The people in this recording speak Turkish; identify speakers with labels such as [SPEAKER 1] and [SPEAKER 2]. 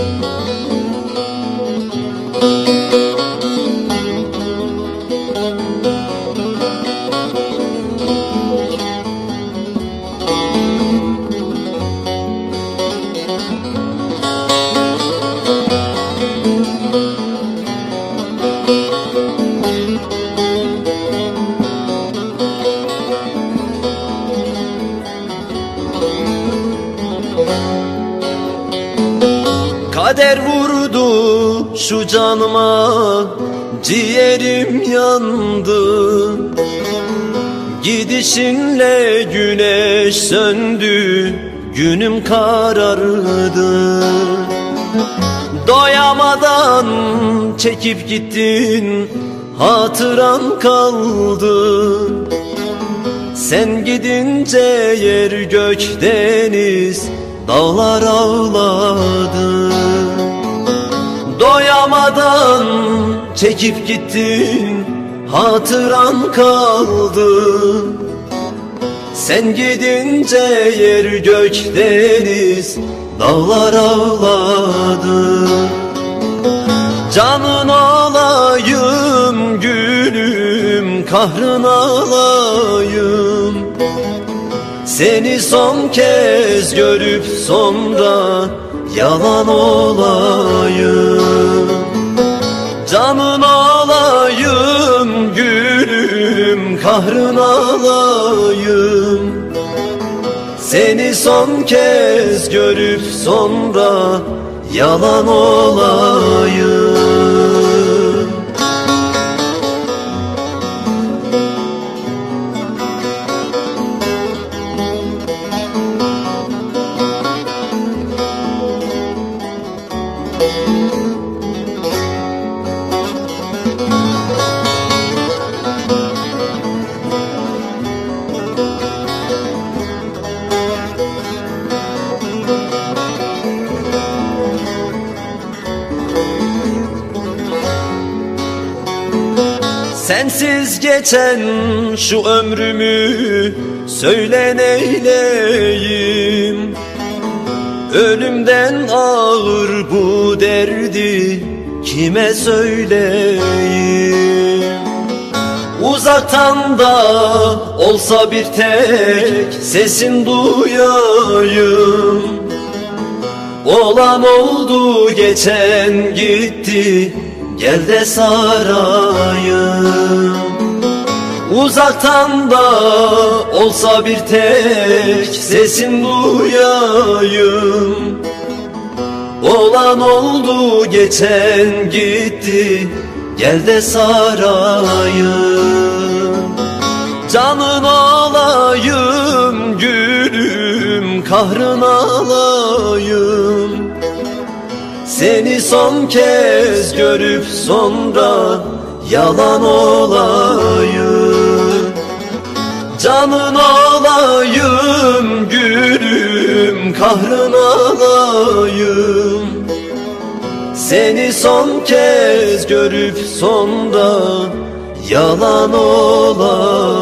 [SPEAKER 1] Müzik Kader vurdu şu canıma Ciğerim yandı. Gidişinle güneş söndü Günüm karardı. Doyamadan çekip gittin Hatıran kaldı. Sen gidince yer gök deniz Dağlar ağladı çekip gittin Hatıran kaldı. Sen gidince yer gök deniz Dağlar ağladı. Canın olayım gülüm Kahrın alayım Seni son kez görüp sonra Yalan olayım Canın olayım gülüm Kahrın alayım Seni son kez görüp sonra Yalan olayım Sensiz geçen şu ömrümü söyle neyleyim? Ölümden ağır bu derdi kime söyleyeyim Uzaktan da olsa bir tek sesin duyayım. Olan oldu geçen gitti Gel de sarayım. Uzaktan da olsa bir tek sesin duyayım Olan oldu geçen gitti. Gel de sarayım. Canın olayım gülüm Kahrın alayım seni son kez görüp sonra yalan olayım. Canın olayım gülüm kahrın alayım. Seni son kez görüp sonra yalan olayım